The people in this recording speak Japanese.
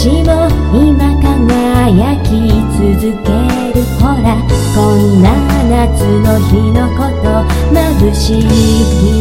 しも今輝き続ける。ほらこんな夏の日のこと眩しい。